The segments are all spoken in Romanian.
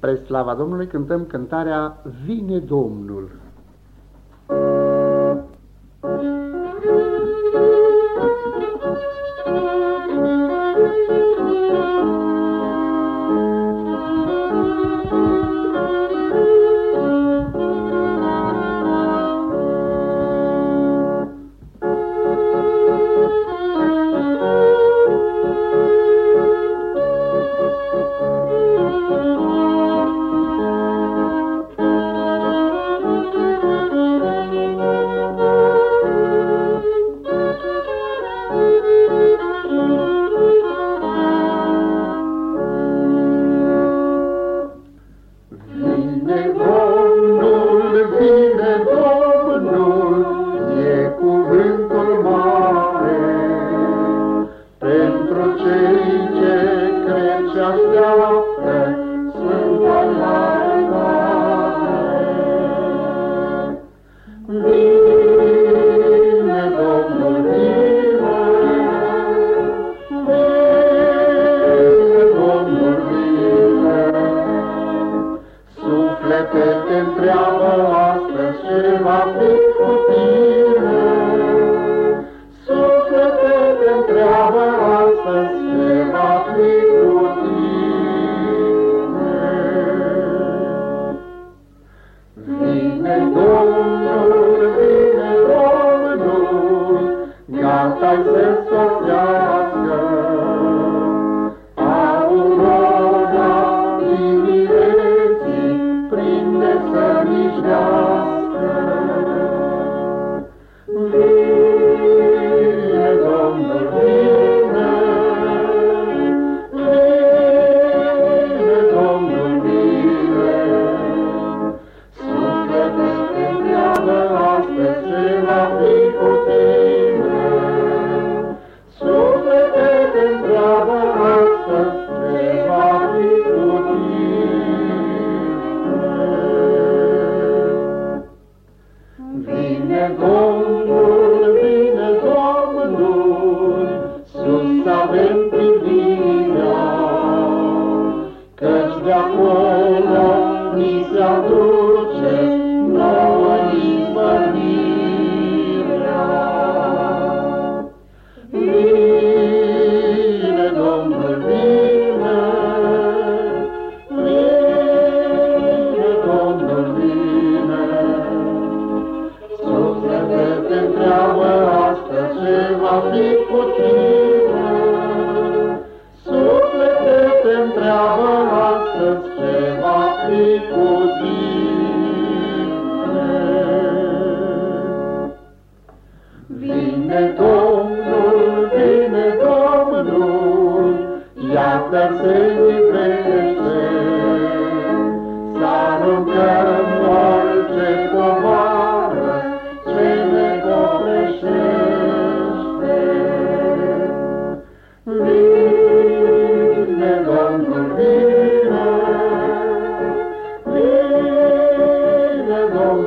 Spre slava Domnului cântăm cântarea Vine Domnul. ta se solească. Aurora dimineții prinde să mijnească. treabă astăzi ce va fi cu. Vine Domnul, vine Domnul, iată-l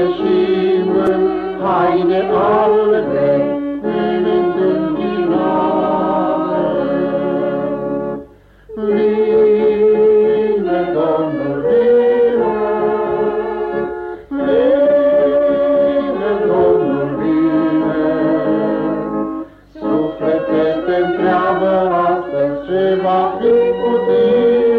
ieșim în haine albe, în întâmpinare. Vine, Domnul, vine, vine, Domnul, vine. Suflete te-ntreabă astăzi ce va fi cu tine,